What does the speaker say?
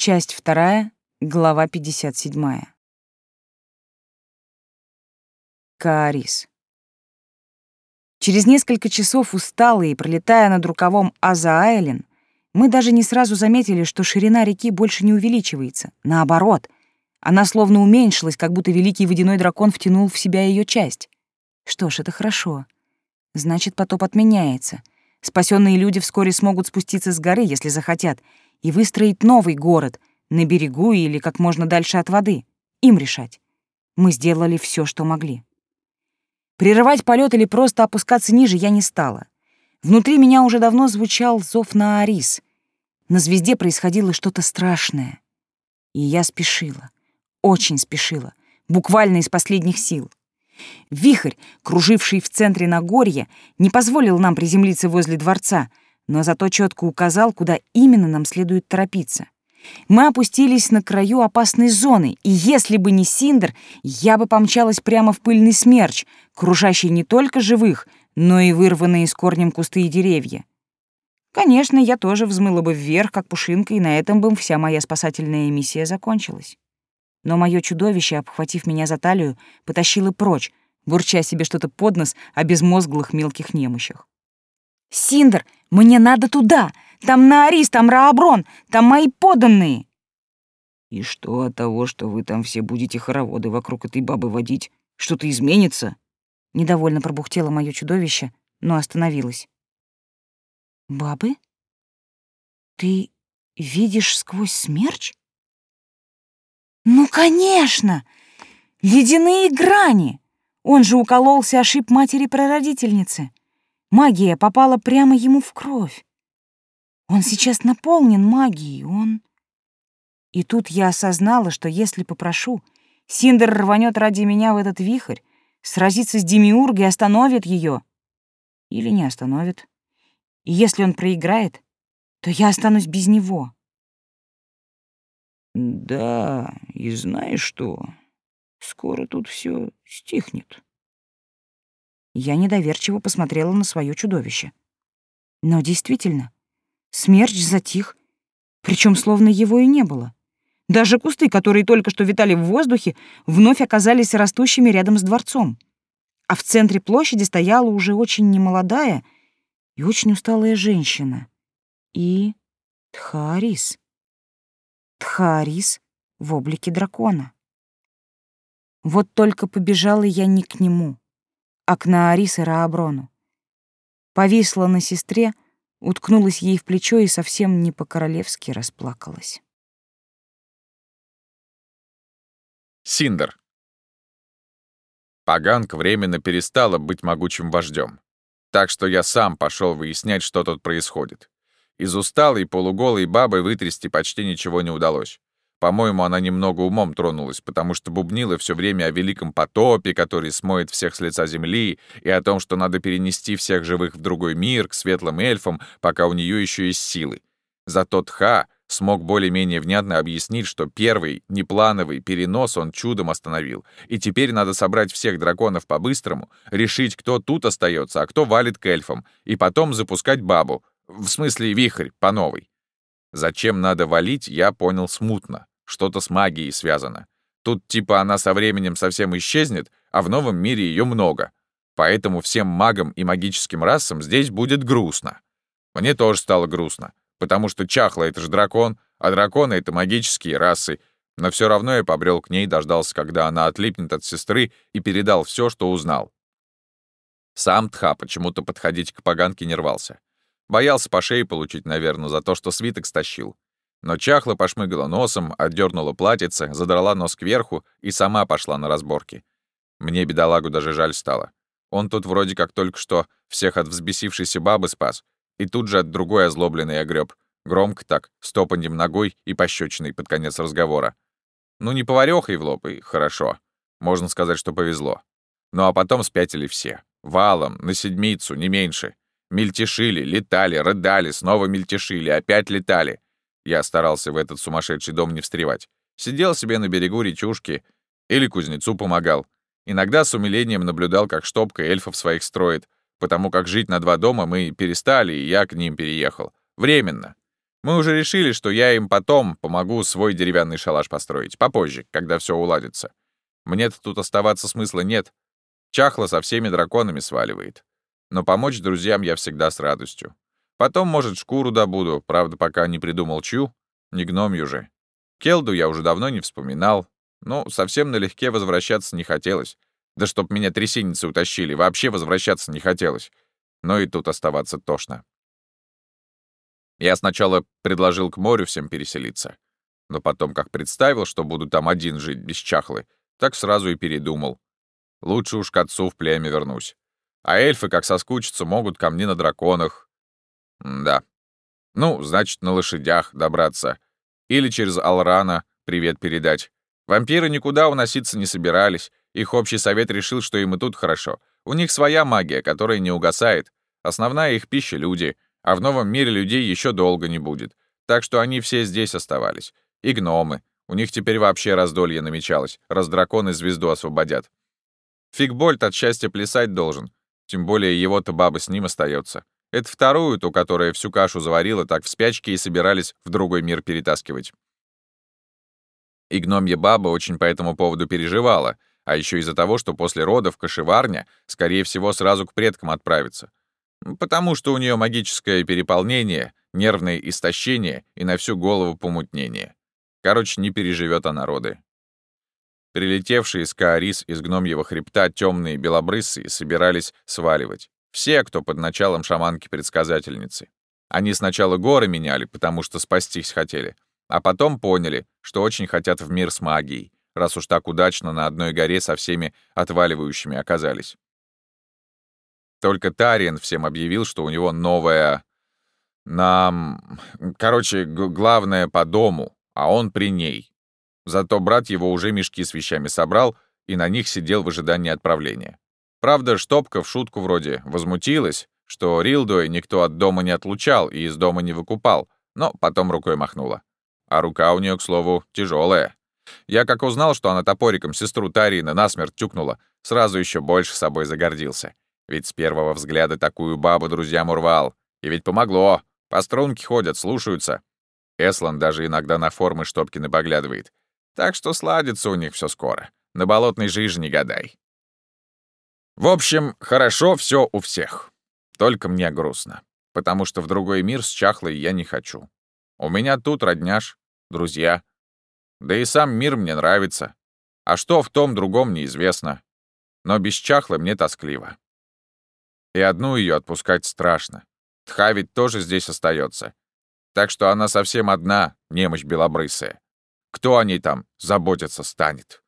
Часть вторая, глава 57. Каарис. Через несколько часов усталые, пролетая над рукавом Азаайлен, мы даже не сразу заметили, что ширина реки больше не увеличивается. Наоборот, она словно уменьшилась, как будто великий водяной дракон втянул в себя ее часть. Что ж, это хорошо. Значит, потоп отменяется. Спасенные люди вскоре смогут спуститься с горы, если захотят, и выстроить новый город на берегу или как можно дальше от воды. Им решать. Мы сделали все, что могли. Прерывать полет или просто опускаться ниже я не стала. Внутри меня уже давно звучал зов на Арис. На звезде происходило что-то страшное. И я спешила, очень спешила, буквально из последних сил. Вихрь, круживший в центре Нагорья, не позволил нам приземлиться возле дворца, но зато четко указал, куда именно нам следует торопиться. Мы опустились на краю опасной зоны, и если бы не Синдер, я бы помчалась прямо в пыльный смерч, кружащий не только живых, но и вырванные с корнем кусты и деревья. Конечно, я тоже взмыла бы вверх, как пушинка, и на этом бы вся моя спасательная миссия закончилась. Но мое чудовище, обхватив меня за талию, потащило прочь, бурча себе что-то под нос о безмозглых мелких немощах. «Синдер, мне надо туда! Там Наарис, там Рааброн, там мои подданные!» «И что от того, что вы там все будете хороводы вокруг этой бабы водить? Что-то изменится?» Недовольно пробухтело мое чудовище, но остановилось. «Бабы? Ты видишь сквозь смерч?» «Ну, конечно! Ледяные грани! Он же укололся ошиб матери-прародительницы. Магия попала прямо ему в кровь. Он сейчас наполнен магией, он... И тут я осознала, что если попрошу, Синдер рванет ради меня в этот вихрь, сразится с Демиургой остановит ее. Или не остановит. И если он проиграет, то я останусь без него. Да, и знаешь что? Скоро тут все стихнет. Я недоверчиво посмотрела на свое чудовище. Но действительно, Смерч затих, причем словно его и не было. Даже кусты, которые только что витали в воздухе, вновь оказались растущими рядом с дворцом. А в центре площади стояла уже очень немолодая и очень усталая женщина. И Тхарис. Тхарис в облике дракона. Вот только побежала я не к нему, а к Наарис и Рааброну. Повисла на сестре, уткнулась ей в плечо и совсем не по-королевски расплакалась. Синдер. Паганка временно перестала быть могучим вождем. Так что я сам пошел выяснять, что тут происходит. Из усталой полуголой бабы вытрясти почти ничего не удалось. По-моему, она немного умом тронулась, потому что бубнила все время о великом потопе, который смоет всех с лица земли, и о том, что надо перенести всех живых в другой мир, к светлым эльфам, пока у нее еще есть силы. Зато Тха смог более-менее внятно объяснить, что первый, неплановый перенос он чудом остановил, и теперь надо собрать всех драконов по-быстрому, решить, кто тут остается, а кто валит к эльфам, и потом запускать бабу, в смысле вихрь, по новой. Зачем надо валить, я понял смутно. Что-то с магией связано. Тут типа она со временем совсем исчезнет, а в новом мире ее много. Поэтому всем магам и магическим расам здесь будет грустно. Мне тоже стало грустно, потому что чахло — это же дракон, а драконы — это магические расы. Но все равно я побрел к ней, дождался, когда она отлипнет от сестры, и передал все, что узнал. Сам Тха почему-то подходить к поганке не рвался. Боялся по шее получить, наверное, за то, что свиток стащил. Но чахла пошмыгала носом, отдернула платьице, задрала нос кверху и сама пошла на разборки. Мне бедолагу даже жаль стало. Он тут вроде как только что всех от взбесившейся бабы спас, и тут же от другой озлобленной огреб. Громко так, стопаньем ногой и пощечиной под конец разговора. Ну, не поварёхой в лоб, и хорошо. Можно сказать, что повезло. Ну а потом спятили все. Валом, на седмицу, не меньше. Мельтешили, летали, рыдали, снова мельтешили, опять летали. Я старался в этот сумасшедший дом не встревать. Сидел себе на берегу речушки или кузнецу помогал. Иногда с умилением наблюдал, как штопка эльфов своих строит, потому как жить на два дома мы перестали, и я к ним переехал. Временно. Мы уже решили, что я им потом помогу свой деревянный шалаш построить, попозже, когда все уладится. Мне-то тут оставаться смысла нет. Чахла со всеми драконами сваливает. Но помочь друзьям я всегда с радостью. Потом, может, шкуру добуду, правда, пока не придумал чью, не гномью же. Келду я уже давно не вспоминал. Ну, совсем налегке возвращаться не хотелось. Да чтоб меня трясеницы утащили, вообще возвращаться не хотелось. Но и тут оставаться тошно. Я сначала предложил к морю всем переселиться. Но потом, как представил, что буду там один жить без чахлы, так сразу и передумал. Лучше уж к отцу в племя вернусь. А эльфы, как соскучатся, могут ко мне на драконах. Да. Ну, значит, на лошадях добраться. Или через Алрана привет передать. Вампиры никуда уноситься не собирались. Их общий совет решил, что им и тут хорошо. У них своя магия, которая не угасает. Основная их пища — люди — а в новом мире людей еще долго не будет. Так что они все здесь оставались. И гномы. У них теперь вообще раздолье намечалось, раз драконы звезду освободят. Фигбольт от счастья плясать должен. Тем более его-то баба с ним остается. Это вторую, ту, которая всю кашу заварила, так в спячке и собирались в другой мир перетаскивать. И гномья баба очень по этому поводу переживала, а еще из-за того, что после родов кошеварня, скорее всего, сразу к предкам отправится. Потому что у нее магическое переполнение, нервное истощение и на всю голову помутнение. Короче, не переживет она роды. Прилетевшие с Каарис из гномьего хребта темные белобрысые собирались сваливать. Все, кто под началом шаманки-предсказательницы. Они сначала горы меняли, потому что спастись хотели, а потом поняли, что очень хотят в мир с магией, раз уж так удачно на одной горе со всеми отваливающими оказались. Только Тариен всем объявил, что у него новая... Нам... Короче, главное по дому, а он при ней. Зато брат его уже мешки с вещами собрал и на них сидел в ожидании отправления. Правда, Штопка в шутку вроде возмутилась, что Рилдой никто от дома не отлучал и из дома не выкупал, но потом рукой махнула. А рука у нее, к слову, тяжелая. Я как узнал, что она топориком сестру Тарина насмерть тюкнула, сразу еще больше собой загордился. Ведь с первого взгляда такую бабу друзьям урвал. И ведь помогло. По струнке ходят, слушаются. Эслан даже иногда на формы Штопкины поглядывает. Так что сладится у них все скоро. На болотной жиже не гадай. В общем, хорошо все у всех. Только мне грустно. Потому что в другой мир с чахлой я не хочу. У меня тут родняш, друзья. Да и сам мир мне нравится. А что в том другом неизвестно. Но без чахлы мне тоскливо. И одну ее отпускать страшно. Тха ведь тоже здесь остается. Так что она совсем одна, немощь белобрысая. Кто о ней там заботиться станет?